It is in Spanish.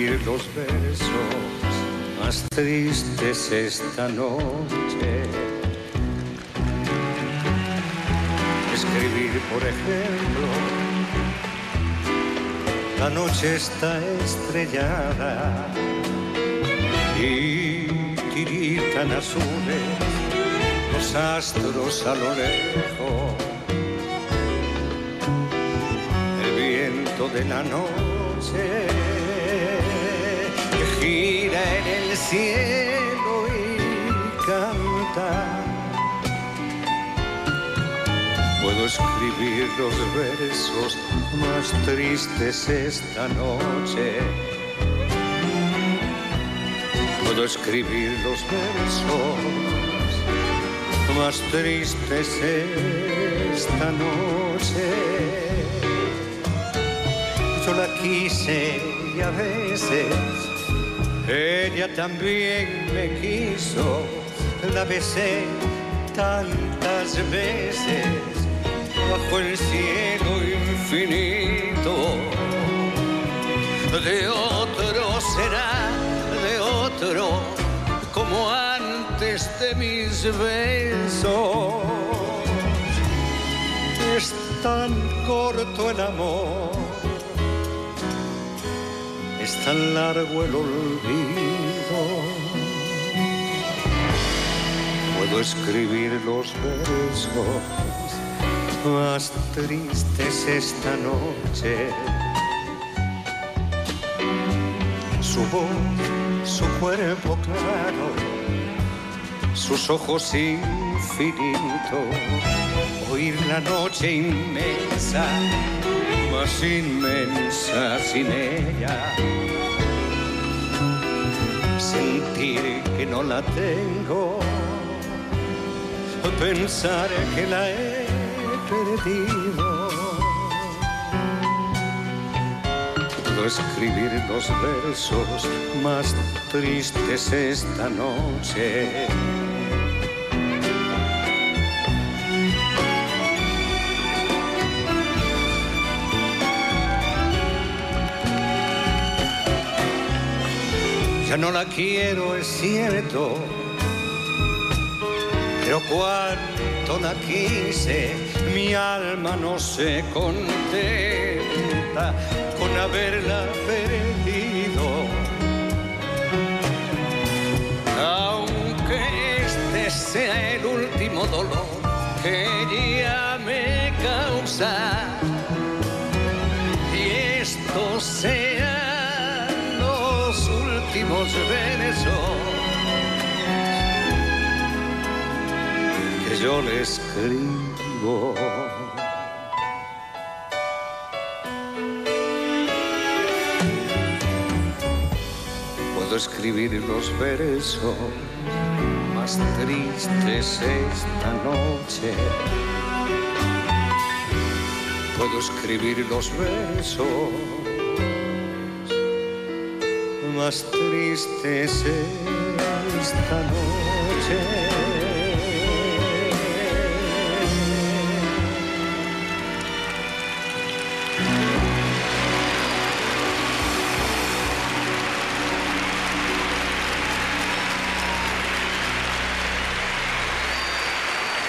Escribir los versos más tristes esta noche. Escribir, por ejemplo, la noche está estrellada y tiritan azules los astros a lo lejos. El viento de la noche gira en el cielo y canta. Puedo escribir los versos más tristes esta noche. Puedo escribir los versos más tristes esta noche. Yo la quise y a veces ella también me quiso. La besé tantas veces bajo el cielo infinito. De otro será, de otro, como antes de mis besos. Es tan corto el amor, es tan largo el olvido. Puedo escribir los versos más tristes esta noche. Su voz, su cuerpo claro, sus ojos infinitos, oír la noche inmensa, inmensa sin ella. Sentir que no la tengo, pensar que la he perdido. Puedo escribir los versos más tristes esta noche. Ya no la quiero, es cierto, pero cuánto la quise, mi alma no se contenta con haberla perdido. Aunque este sea el último dolor que ella me causa, y estos sean que yo le escribo. Puedo escribir los versos más tristes esta noche. Puedo escribir los versos más tristes esta noche.